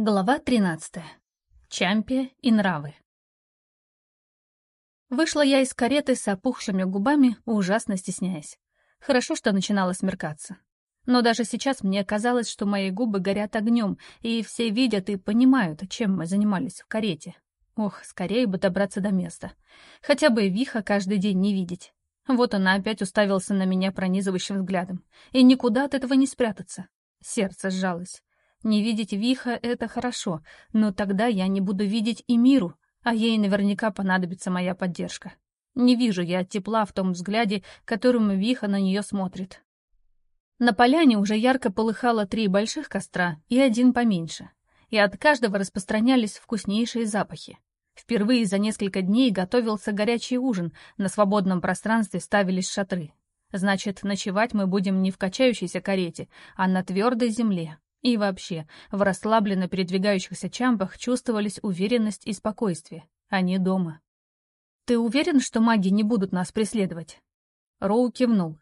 Глава 13. Чампия и нравы. Вышла я из кареты с опухшими губами, ужасно стесняясь. Хорошо, что начинало смеркаться. Но даже сейчас мне казалось, что мои губы горят огнем, и все видят и понимают, чем мы занимались в карете. Ох, скорее бы добраться до места. Хотя бы Виха каждый день не видеть. Вот она опять уставился на меня пронизывающим взглядом. И никуда от этого не спрятаться. Сердце сжалось. Не видеть Виха — это хорошо, но тогда я не буду видеть и миру, а ей наверняка понадобится моя поддержка. Не вижу я тепла в том взгляде, которым Виха на нее смотрит. На поляне уже ярко полыхало три больших костра и один поменьше, и от каждого распространялись вкуснейшие запахи. Впервые за несколько дней готовился горячий ужин, на свободном пространстве ставились шатры. Значит, ночевать мы будем не в качающейся карете, а на твердой земле, и вообще, в расслабленно передвигающихся чампах чувствовались уверенность и спокойствие. Они дома. «Ты уверен, что маги не будут нас преследовать?» Роу кивнул.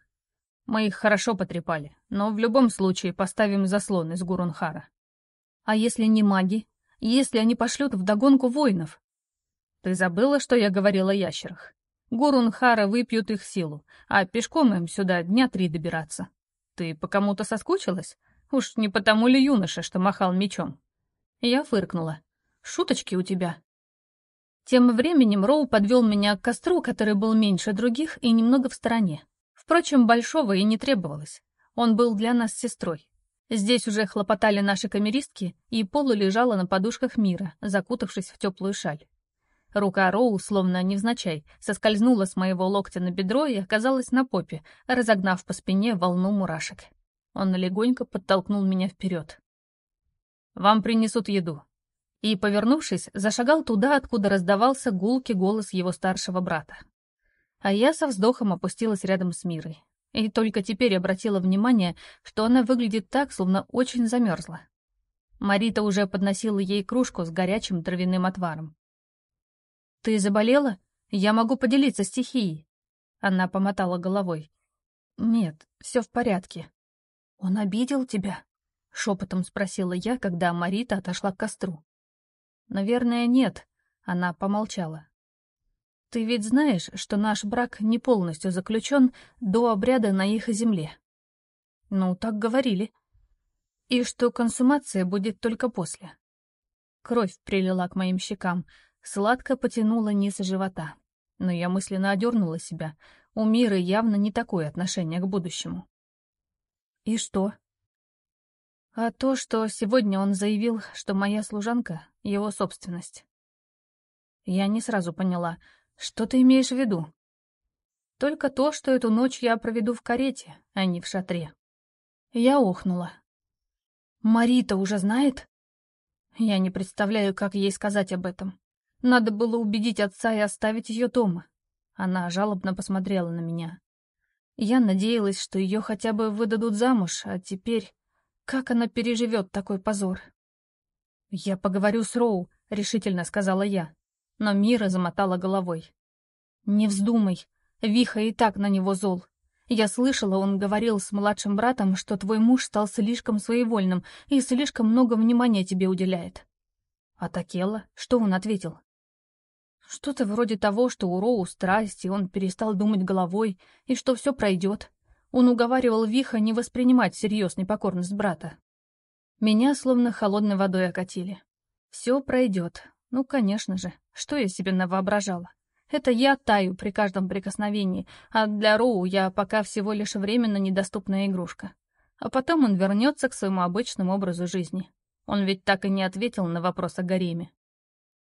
«Мы их хорошо потрепали, но в любом случае поставим заслон из Гурунхара». «А если не маги? Если они пошлют вдогонку воинов?» «Ты забыла, что я говорила о ящерах? Гурунхара выпьют их силу, а пешком им сюда дня три добираться. Ты по кому-то соскучилась? Уж не потому ли юноша, что махал мечом? Я фыркнула. Шуточки у тебя. Тем временем Роу подвел меня к костру, который был меньше других и немного в стороне. Впрочем, большого и не требовалось. Он был для нас сестрой. Здесь уже хлопотали наши камеристки, и Полу лежала на подушках мира, закутавшись в теплую шаль. Рука Роу, словно невзначай, соскользнула с моего локтя на бедро и оказалась на попе, разогнав по спине волну мурашек. Он легонько подтолкнул меня вперед. «Вам принесут еду». И, повернувшись, зашагал туда, откуда раздавался гулкий голос его старшего брата. А я со вздохом опустилась рядом с Мирой. И только теперь обратила внимание, что она выглядит так, словно очень замерзла. Марита уже подносила ей кружку с горячим травяным отваром. «Ты заболела? Я могу поделиться стихией». Она помотала головой. «Нет, все в порядке». «Он обидел тебя?» — шепотом спросила я, когда Марита отошла к костру. «Наверное, нет», — она помолчала. «Ты ведь знаешь, что наш брак не полностью заключен до обряда на их земле?» «Ну, так говорили. И что консумация будет только после». Кровь прилила к моим щекам, сладко потянула низ живота. Но я мысленно одернула себя. У Миры явно не такое отношение к будущему. «И что?» «А то, что сегодня он заявил, что моя служанка — его собственность». Я не сразу поняла, что ты имеешь в виду? Только то, что эту ночь я проведу в карете, а не в шатре. Я охнула. Марита уже знает? Я не представляю, как ей сказать об этом. Надо было убедить отца и оставить ее дома. Она жалобно посмотрела на меня. Я надеялась, что ее хотя бы выдадут замуж, а теперь... Как она переживет такой позор? «Я поговорю с Роу», — решительно сказала я. Но Мира замотала головой. «Не вздумай. Виха и так на него зол. Я слышала, он говорил с младшим братом, что твой муж стал слишком своевольным и слишком много внимания тебе уделяет». А Такела? Что он ответил? Что-то вроде того, что у Роу страсть, и он перестал думать головой, и что все пройдет. Он уговаривал Виха не воспринимать всерьез непокорность брата. Меня словно холодной водой окатили. Все пройдет. Ну, конечно же. Что я себе навоображала? Это я таю при каждом прикосновении, а для Роу я пока всего лишь временно недоступная игрушка. А потом он вернется к своему обычному образу жизни. Он ведь так и не ответил на вопрос о гареме.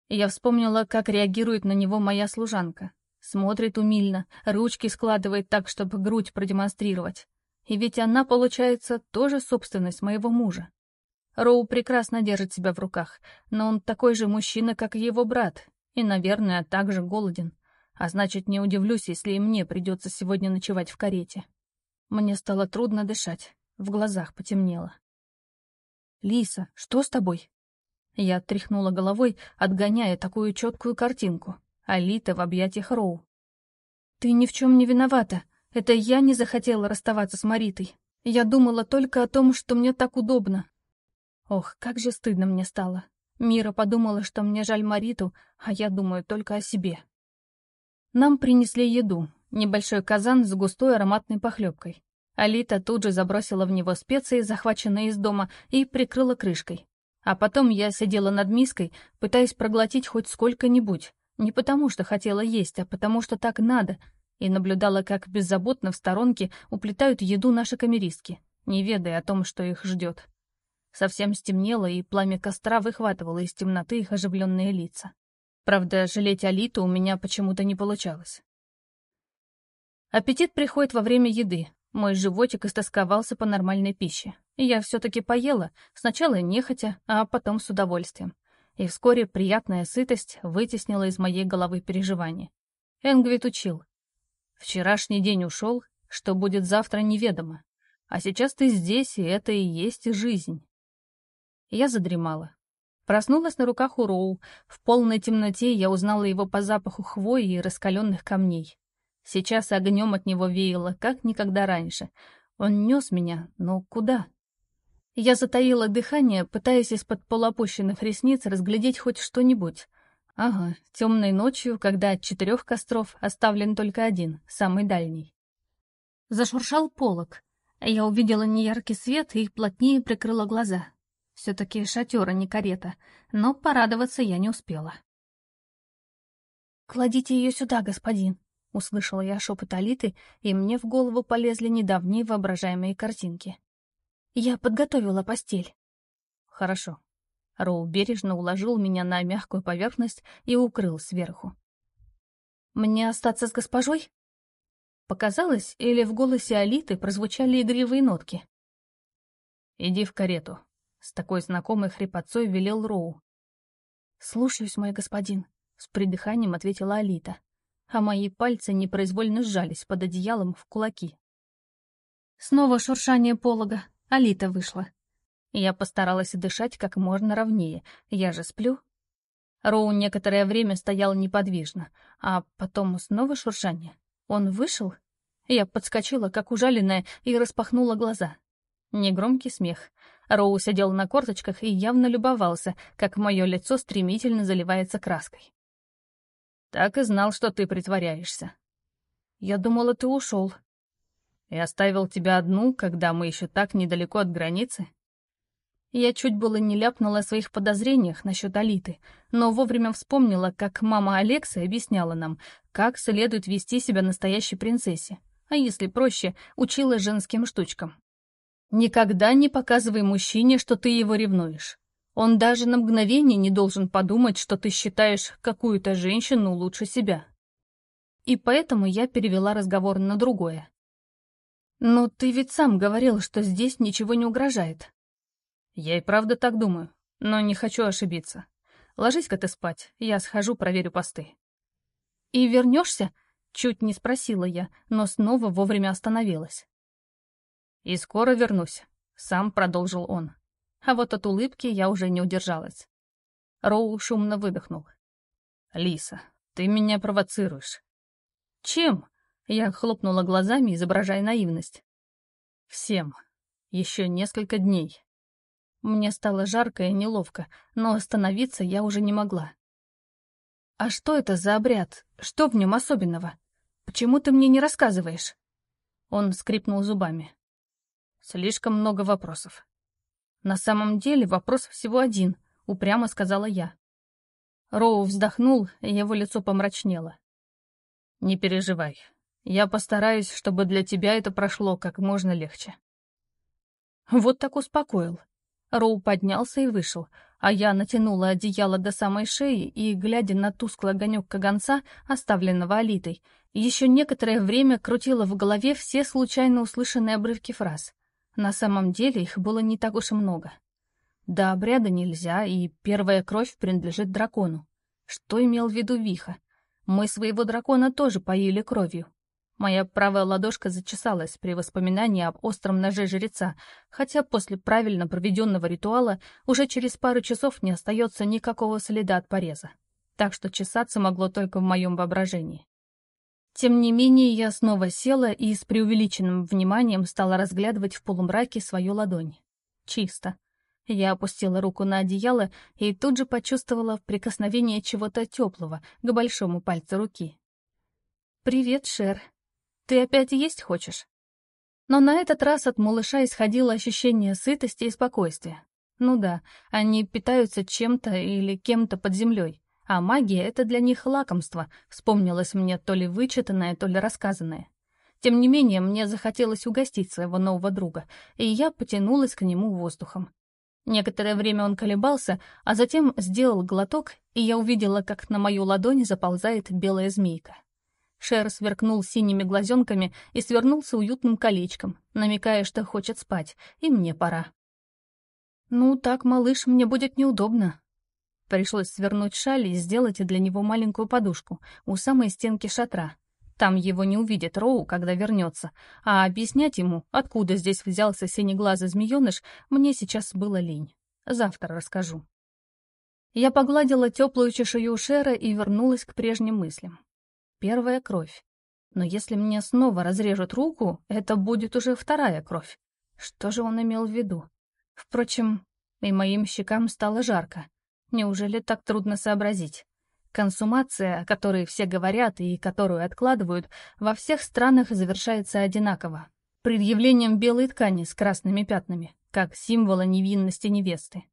Я вспомнила, как реагирует на него моя служанка. Смотрит умильно, ручки складывает так, чтобы грудь продемонстрировать. И ведь она, получается, тоже собственность моего мужа. Роу прекрасно держит себя в руках, но он такой же мужчина, как и его брат, и, наверное, также голоден. А значит, не удивлюсь, если и мне придется сегодня ночевать в карете. Мне стало трудно дышать, в глазах потемнело. «Лиса, что с тобой?» Я тряхнула головой, отгоняя такую четкую картинку. Алита в объятиях Роу. «Ты ни в чем не виновата. Это я не захотела расставаться с Маритой. Я думала только о том, что мне так удобно». Ох, как же стыдно мне стало. Мира подумала, что мне жаль Мариту, а я думаю только о себе. Нам принесли еду, небольшой казан с густой ароматной похлебкой. Алита тут же забросила в него специи, захваченные из дома, и прикрыла крышкой. А потом я сидела над миской, пытаясь проглотить хоть сколько-нибудь. Не потому, что хотела есть, а потому, что так надо. И наблюдала, как беззаботно в сторонке уплетают еду наши камеристки, не ведая о том, что их ждет. Совсем стемнело, и пламя костра выхватывало из темноты их оживленные лица. Правда, жалеть Алиту у меня почему-то не получалось. Аппетит приходит во время еды. Мой животик истосковался по нормальной пище. И я все-таки поела, сначала нехотя, а потом с удовольствием. И вскоре приятная сытость вытеснила из моей головы переживания. Энгвит учил. Вчерашний день ушел, что будет завтра неведомо. А сейчас ты здесь, и это и есть жизнь. Я задремала. Проснулась на руках у Роу. В полной темноте я узнала его по запаху хвои и раскаленных камней. Сейчас огнем от него веяло, как никогда раньше. Он нес меня, но куда? Я затаила дыхание, пытаясь из-под полуопущенных ресниц разглядеть хоть что-нибудь. Ага, темной ночью, когда от четырех костров оставлен только один, самый дальний. Зашуршал полог. Я увидела неяркий свет и плотнее прикрыла глаза. Все-таки шатер, а не карета, но порадоваться я не успела. «Кладите ее сюда, господин», — услышала я шепот Алиты, и мне в голову полезли недавние воображаемые картинки. «Я подготовила постель». «Хорошо». Роу бережно уложил меня на мягкую поверхность и укрыл сверху. «Мне остаться с госпожой?» Показалось, или в голосе Алиты прозвучали игривые нотки? «Иди в карету», с такой знакомой хрипотцой велел Роу. «Слушаюсь, мой господин», — с придыханием ответила Алита, а мои пальцы непроизвольно сжались под одеялом в кулаки. Снова шуршание полога. Алита вышла. Я постаралась дышать как можно ровнее. Я же сплю. Роу некоторое время стоял неподвижно, а потом снова шуршание. Он вышел? Я подскочила, как ужаленная, и распахнула глаза. Негромкий смех. Роу сидел на корточках и явно любовался, как мое лицо стремительно заливается краской. «Так и знал, что ты притворяешься». «Я думала, ты ушел». «И оставил тебя одну, когда мы еще так недалеко от границы?» Я чуть было не ляпнула о своих подозрениях насчет Алиты, но вовремя вспомнила, как мама Алекса объясняла нам, как следует вести себя настоящей принцессе, а если проще, учила женским штучкам. Никогда не показывай мужчине, что ты его ревнуешь. Он даже на мгновение не должен подумать, что ты считаешь какую-то женщину лучше себя. И поэтому я перевела разговор на другое. «Но ты ведь сам говорил, что здесь ничего не угрожает». «Я и правда так думаю, но не хочу ошибиться. Ложись-ка ты спать, я схожу, проверю посты». «И вернешься?» — чуть не спросила я, но снова вовремя остановилась. «И скоро вернусь», — сам продолжил он. А вот от улыбки я уже не удержалась. Роу шумно выдохнул. «Лиса, ты меня провоцируешь». «Чем?» — я хлопнула глазами, изображая наивность. «Всем. Еще несколько дней». Мне стало жарко и неловко, но остановиться я уже не могла. «А что это за обряд? Что в нем особенного? Почему ты мне не рассказываешь?» Он скрипнул зубами. Слишком много вопросов. На самом деле вопрос всего один, упрямо сказала я. Роу вздохнул, и его лицо помрачнело. «Не переживай. Я постараюсь, чтобы для тебя это прошло как можно легче». Вот так успокоил. Роу поднялся и вышел, а я натянула одеяло до самой шеи и, глядя на тусклый огонек каганца, оставленного Алитой, еще некоторое время крутила в голове все случайно услышанные обрывки фраз. На самом деле их было не так уж и много. До обряда нельзя, и первая кровь принадлежит дракону. Что имел в виду Виха? Мы своего дракона тоже поили кровью. Моя правая ладошка зачесалась при воспоминании об остром ноже жреца, хотя после правильно проведенного ритуала уже через пару часов не остается никакого следа от пореза. Так что чесаться могло только в моем воображении. Тем не менее, я снова села и с преувеличенным вниманием стала разглядывать в полумраке свою ладонь. Чисто. Я опустила руку на одеяло и тут же почувствовала прикосновение чего-то теплого к большому пальцу руки. «Привет, Шер. Ты опять есть хочешь?» Но на этот раз от малыша исходило ощущение сытости и спокойствия. Ну да, они питаются чем-то или кем-то под землей, а магия — это для них лакомство, вспомнилось мне то ли вычитанное, то ли рассказанное. Тем не менее, мне захотелось угостить своего нового друга, и я потянулась к нему воздухом. Некоторое время он колебался, а затем сделал глоток, и я увидела, как на мою ладонь заползает белая змейка. Шер сверкнул синими глазенками и свернулся уютным колечком, намекая, что хочет спать, и мне пора. «Ну, так, малыш, мне будет неудобно». Пришлось свернуть шаль и сделать для него маленькую подушку у самой стенки шатра. Там его не увидит Роу, когда вернется, а объяснять ему, откуда здесь взялся синеглазый змееныш, мне сейчас было лень. Завтра расскажу. Я погладила теплую чешую Шера и вернулась к прежним мыслям. Первая кровь. Но если мне снова разрежут руку, это будет уже вторая кровь. Что же он имел в виду? Впрочем, и моим щекам стало жарко. Неужели так трудно сообразить? Консумация, о которой все говорят и которую откладывают, во всех странах завершается одинаково. Предъявлением белой ткани с красными пятнами, как символа невинности невесты.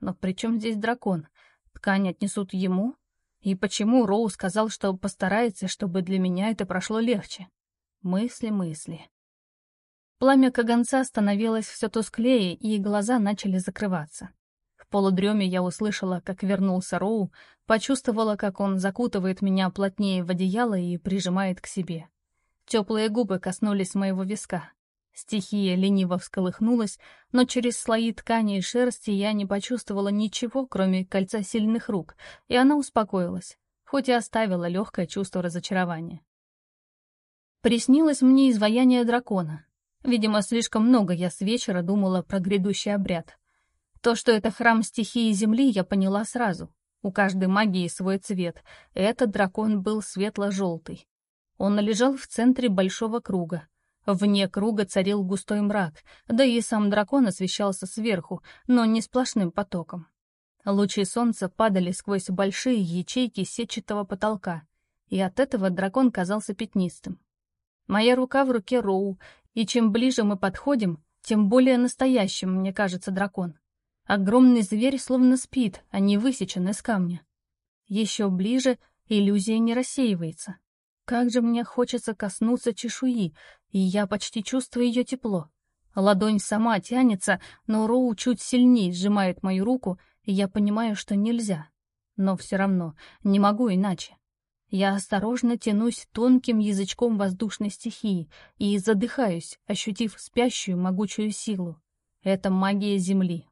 Но при чем здесь дракон? Ткань отнесут ему, и почему Роу сказал, что постарается, чтобы для меня это прошло легче? Мысли, мысли. Пламя каганца становилось все тусклее, и глаза начали закрываться. Полудреме я услышала, как вернулся Роу, почувствовала, как он закутывает меня плотнее в одеяло и прижимает к себе. Теплые губы коснулись моего виска. Стихия лениво всколыхнулась, но через слои ткани и шерсти я не почувствовала ничего, кроме кольца сильных рук, и она успокоилась, хоть и оставила легкое чувство разочарования. Приснилось мне изваяние дракона. Видимо, слишком много я с вечера думала про грядущий обряд. То, что это храм стихии Земли, я поняла сразу. У каждой магии свой цвет. Этот дракон был светло-желтый. Он лежал в центре большого круга, Вне круга царил густой мрак, да и сам дракон освещался сверху, но не сплошным потоком. Лучи солнца падали сквозь большие ячейки сетчатого потолка, и от этого дракон казался пятнистым. Моя рука в руке Роу, и чем ближе мы подходим, тем более настоящим мне кажется дракон. Огромный зверь словно спит, а не высечен из камня. Еще ближе иллюзия не рассеивается. Как же мне хочется коснуться чешуи, и я почти чувствую ее тепло. Ладонь сама тянется, но Роу чуть сильнее сжимает мою руку, и я понимаю, что нельзя. Но все равно не могу иначе. Я осторожно тянусь тонким язычком воздушной стихии и задыхаюсь, ощутив спящую могучую силу. Это магия Земли.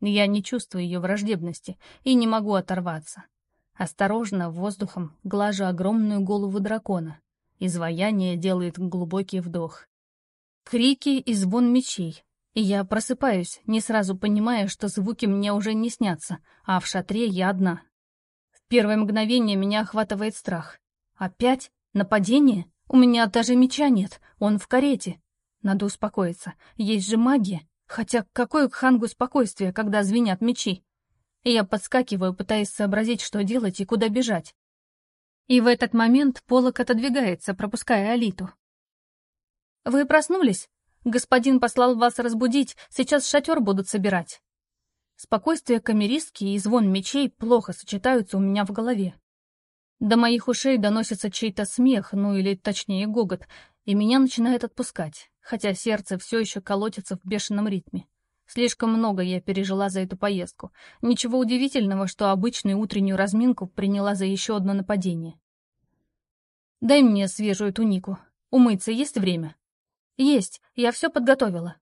Я не чувствую ее враждебности и не могу оторваться. Осторожно, воздухом, глажу огромную голову дракона. Изваяние делает глубокий вдох. Крики и звон мечей. И я просыпаюсь, не сразу понимая, что звуки мне уже не снятся, а в шатре я одна. В первое мгновение меня охватывает страх. Опять? Нападение? У меня даже меча нет, он в карете. Надо успокоиться, есть же магия. Хотя какое к хангу спокойствие, когда звенят мечи? Я подскакиваю, пытаясь сообразить, что делать и куда бежать. И в этот момент полок отодвигается, пропуская Алиту. «Вы проснулись? Господин послал вас разбудить, сейчас шатер будут собирать». Спокойствие камеристки и звон мечей плохо сочетаются у меня в голове. До моих ушей доносится чей-то смех, ну или точнее гогот, и меня начинает отпускать, хотя сердце все еще колотится в бешеном ритме. Слишком много я пережила за эту поездку. Ничего удивительного, что обычную утреннюю разминку приняла за еще одно нападение. «Дай мне свежую тунику. Умыться есть время?» «Есть. Я все подготовила».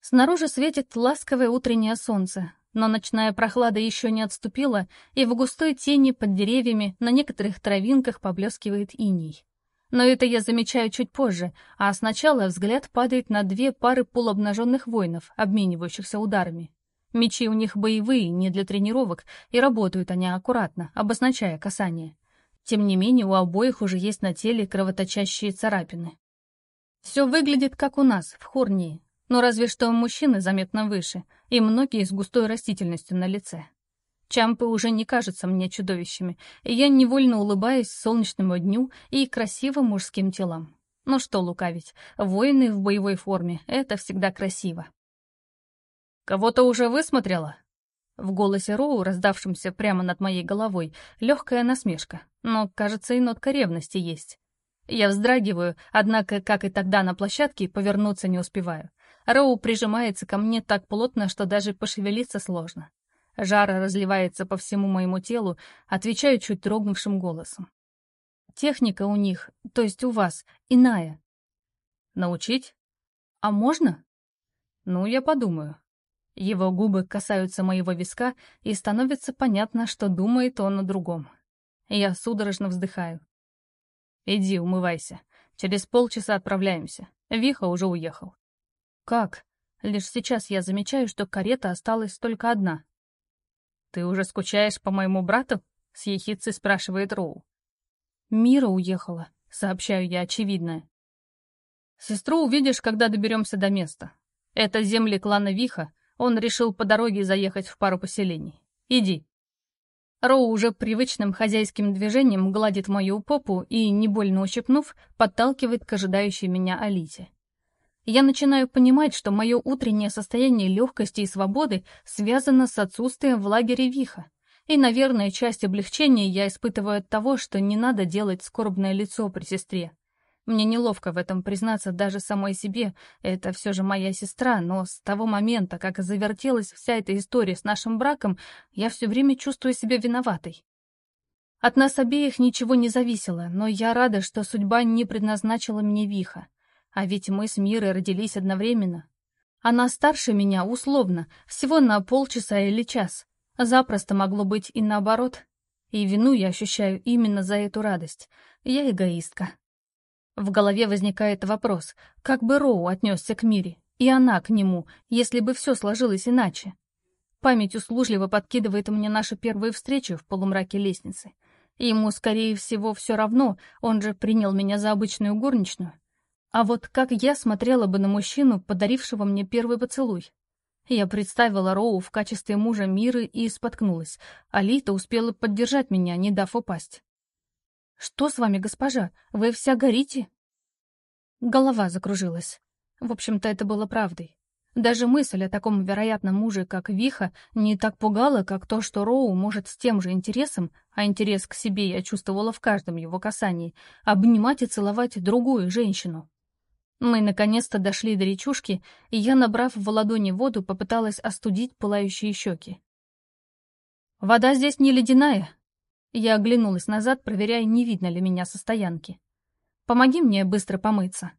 Снаружи светит ласковое утреннее солнце, но ночная прохлада еще не отступила, и в густой тени под деревьями на некоторых травинках поблескивает иней. Но это я замечаю чуть позже, а сначала взгляд падает на две пары полуобнаженных воинов, обменивающихся ударами. Мечи у них боевые, не для тренировок, и работают они аккуратно, обозначая касание. Тем не менее, у обоих уже есть на теле кровоточащие царапины. Все выглядит как у нас, в Хорнии. Но разве что мужчины заметно выше, и многие с густой растительностью на лице. Чампы уже не кажутся мне чудовищами, и я невольно улыбаюсь солнечному дню и красивым мужским телам. Ну что лукавить, воины в боевой форме — это всегда красиво. «Кого-то уже высмотрела?» В голосе Роу, раздавшемся прямо над моей головой, легкая насмешка, но, кажется, и нотка ревности есть. Я вздрагиваю, однако, как и тогда на площадке, повернуться не успеваю. Роу прижимается ко мне так плотно, что даже пошевелиться сложно. Жара разливается по всему моему телу, отвечаю чуть дрогнувшим голосом. Техника у них, то есть у вас, иная. Научить? А можно? Ну, я подумаю. Его губы касаются моего виска, и становится понятно, что думает он о другом. Я судорожно вздыхаю. «Иди, умывайся. Через полчаса отправляемся. Виха уже уехал». «Как?» Лишь сейчас я замечаю, что карета осталась только одна. «Ты уже скучаешь по моему брату?» — с ехицей спрашивает Роу. «Мира уехала», — сообщаю я очевидное. «Сестру увидишь, когда доберемся до места. Это земли клана Виха, он решил по дороге заехать в пару поселений. Иди». Роу уже привычным хозяйским движением гладит мою попу и, не больно ущипнув, подталкивает к ожидающей меня Алите. Я начинаю понимать, что мое утреннее состояние легкости и свободы связано с отсутствием в лагере Виха. И, наверное, часть облегчения я испытываю от того, что не надо делать скорбное лицо при сестре. Мне неловко в этом признаться даже самой себе, это все же моя сестра, но с того момента, как завертелась вся эта история с нашим браком, я все время чувствую себя виноватой. От нас обеих ничего не зависело, но я рада, что судьба не предназначила мне Виха. А ведь мы с Мирой родились одновременно. Она старше меня, условно, всего на полчаса или час. Запросто могло быть и наоборот. И вину я ощущаю именно за эту радость. Я эгоистка. В голове возникает вопрос, как бы Роу отнесся к Мире, и она к нему, если бы все сложилось иначе. Память услужливо подкидывает мне нашу первую встречу в полумраке лестницы. Ему, скорее всего, все равно, он же принял меня за обычную горничную. А вот как я смотрела бы на мужчину, подарившего мне первый поцелуй? Я представила Роу в качестве мужа Миры и споткнулась. Алита успела поддержать меня, не дав упасть. «Что с вами, госпожа? Вы вся горите?» Голова закружилась. В общем-то, это было правдой. Даже мысль о таком вероятном муже, как Виха, не так пугала, как то, что Роу может с тем же интересом, а интерес к себе я чувствовала в каждом его касании, обнимать и целовать другую женщину. Мы наконец-то дошли до речушки, и я, набрав в ладони воду, попыталась остудить пылающие щеки. «Вода здесь не ледяная». Я оглянулась назад, проверяя, не видно ли меня со стоянки. «Помоги мне быстро помыться».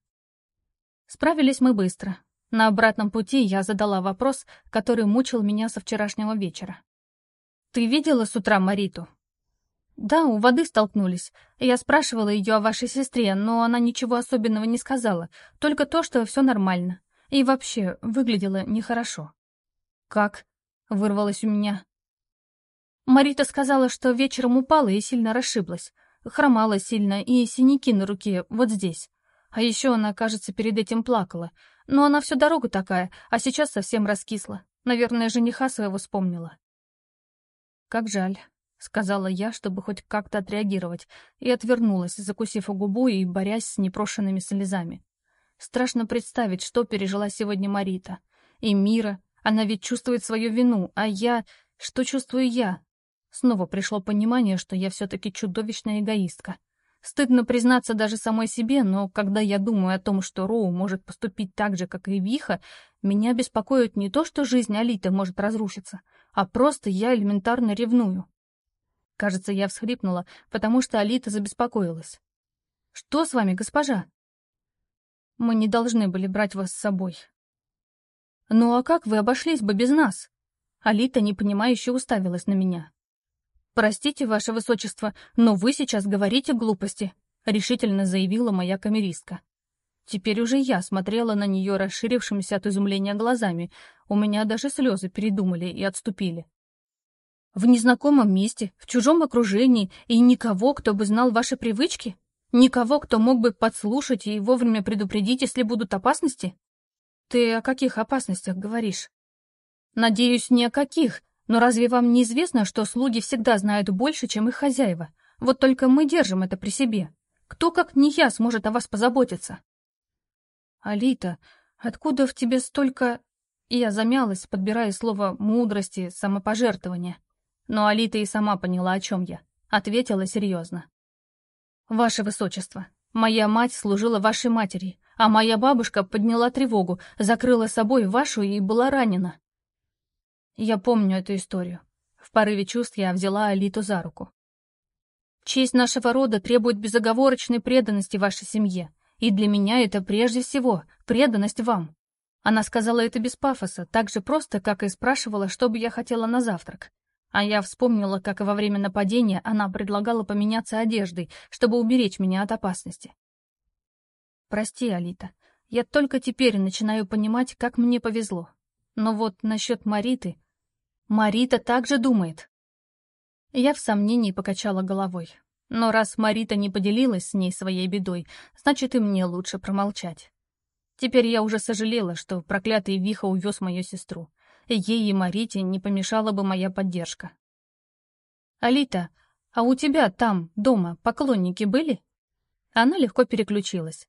Справились мы быстро. На обратном пути я задала вопрос, который мучил меня со вчерашнего вечера. «Ты видела с утра Мариту?» «Да, у воды столкнулись. Я спрашивала ее о вашей сестре, но она ничего особенного не сказала, только то, что все нормально. И вообще, выглядела нехорошо». «Как?» — вырвалось у меня. Марита сказала, что вечером упала и сильно расшиблась. Хромала сильно и синяки на руке, вот здесь. А еще она, кажется, перед этим плакала. Но она всю дорогу такая, а сейчас совсем раскисла. Наверное, жениха своего вспомнила. Как жаль. — сказала я, чтобы хоть как-то отреагировать, и отвернулась, закусив губу и борясь с непрошенными слезами. Страшно представить, что пережила сегодня Марита. И Мира, она ведь чувствует свою вину, а я... Что чувствую я? Снова пришло понимание, что я все-таки чудовищная эгоистка. Стыдно признаться даже самой себе, но когда я думаю о том, что Роу может поступить так же, как и Виха, меня беспокоит не то, что жизнь Алиты может разрушиться, а просто я элементарно ревную. Кажется, я всхлипнула, потому что Алита забеспокоилась. «Что с вами, госпожа?» «Мы не должны были брать вас с собой». «Ну а как вы обошлись бы без нас?» Алита непонимающе уставилась на меня. «Простите, ваше высочество, но вы сейчас говорите глупости», — решительно заявила моя камеристка. Теперь уже я смотрела на нее расширившимися от изумления глазами. У меня даже слезы передумали и отступили. В незнакомом месте, в чужом окружении и никого, кто бы знал ваши привычки? Никого, кто мог бы подслушать и вовремя предупредить, если будут опасности? Ты о каких опасностях говоришь? Надеюсь, ни о каких, но разве вам не известно, что слуги всегда знают больше, чем их хозяева? Вот только мы держим это при себе. Кто, как не я, сможет о вас позаботиться? Алита, откуда в тебе столько... Я замялась, подбирая слово «мудрости», «самопожертвования». Но Алита и сама поняла, о чем я. Ответила серьезно. «Ваше Высочество, моя мать служила вашей матери, а моя бабушка подняла тревогу, закрыла собой вашу и была ранена. Я помню эту историю. В порыве чувств я взяла Алиту за руку. Честь нашего рода требует безоговорочной преданности вашей семье, и для меня это прежде всего преданность вам. Она сказала это без пафоса, так же просто, как и спрашивала, что бы я хотела на завтрак. А я вспомнила, как во время нападения она предлагала поменяться одеждой, чтобы уберечь меня от опасности. Прости, Алита, я только теперь начинаю понимать, как мне повезло. Но вот насчет Мариты... Марита также думает. Я в сомнении покачала головой. Но раз Марита не поделилась с ней своей бедой, значит и мне лучше промолчать. Теперь я уже сожалела, что проклятый Виха увез мою сестру. Ей и Марите не помешала бы моя поддержка. «Алита, а у тебя там, дома, поклонники были?» Она легко переключилась.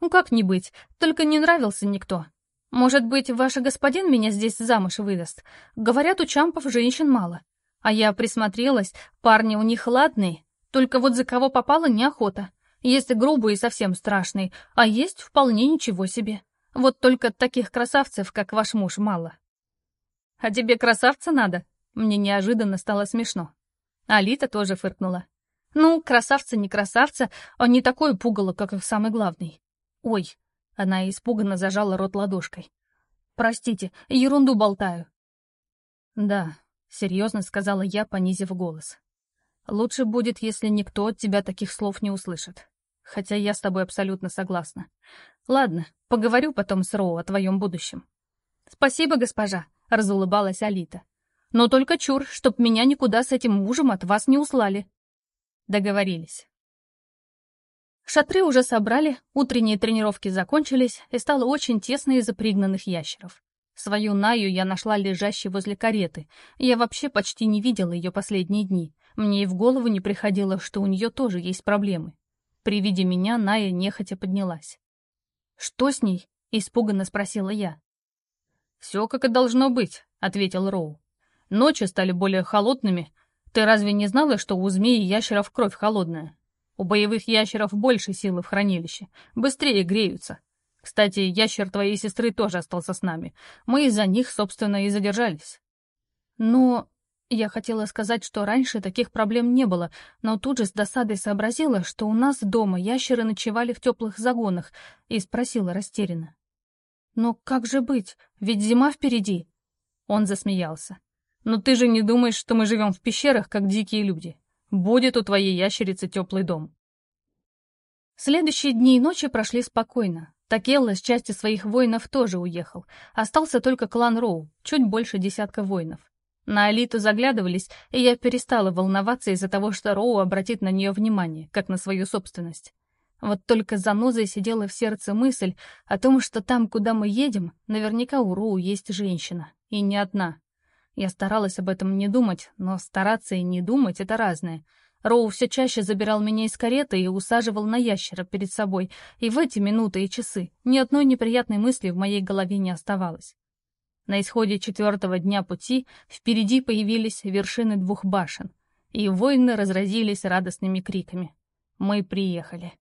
«Ну как не быть, только не нравился никто. Может быть, ваш господин меня здесь замуж выдаст? Говорят, у чампов женщин мало. А я присмотрелась, парни у них ладные, только вот за кого попало неохота. Есть грубые и совсем страшные, а есть вполне ничего себе. Вот только таких красавцев, как ваш муж, мало. А тебе красавца надо? Мне неожиданно стало смешно. Алита тоже фыркнула. Ну, красавца не красавца, а не такой пугало, как их самый главный. Ой, она испуганно зажала рот ладошкой. «Простите, ерунду болтаю». «Да», — серьезно сказала я, понизив голос. «Лучше будет, если никто от тебя таких слов не услышит. Хотя я с тобой абсолютно согласна. Ладно, поговорю потом с Роу о твоем будущем». «Спасибо, госпожа», — разулыбалась Алита. «Но только чур, чтоб меня никуда с этим мужем от вас не услали». Договорились. Шатры уже собрали, утренние тренировки закончились, и стало очень тесно из-за пригнанных ящеров. Свою Наю я нашла лежащей возле кареты. Я вообще почти не видела ее последние дни. Мне и в голову не приходило, что у нее тоже есть проблемы. При виде меня Ная нехотя поднялась. «Что с ней?» — испуганно спросила я. «Все как и должно быть», — ответил Роу. «Ночи стали более холодными. Ты разве не знала, что у змеи и ящеров кровь холодная? У боевых ящеров больше силы в хранилище, быстрее греются. Кстати, ящер твоей сестры тоже остался с нами. Мы из-за них, собственно, и задержались. Но я хотела сказать, что раньше таких проблем не было, но тут же с досадой сообразила, что у нас дома ящеры ночевали в теплых загонах, и спросила растерянно. «Но как же быть? Ведь зима впереди!» Он засмеялся. «Но ты же не думаешь, что мы живем в пещерах, как дикие люди. Будет у твоей ящерицы теплый дом. Следующие дни и ночи прошли спокойно. Такелла с части своих воинов тоже уехал. Остался только клан Роу, чуть больше десятка воинов. На Алиту заглядывались, и я перестала волноваться из-за того, что Роу обратит на нее внимание, как на свою собственность. Вот только занозой сидела в сердце мысль о том, что там, куда мы едем, наверняка у Роу есть женщина, и не одна. Я старалась об этом не думать, но стараться и не думать — это разное. Роу все чаще забирал меня из кареты и усаживал на ящера перед собой, и в эти минуты и часы ни одной неприятной мысли в моей голове не оставалось. На исходе четвертого дня пути впереди появились вершины двух башен, и воины разразились радостными криками. Мы приехали.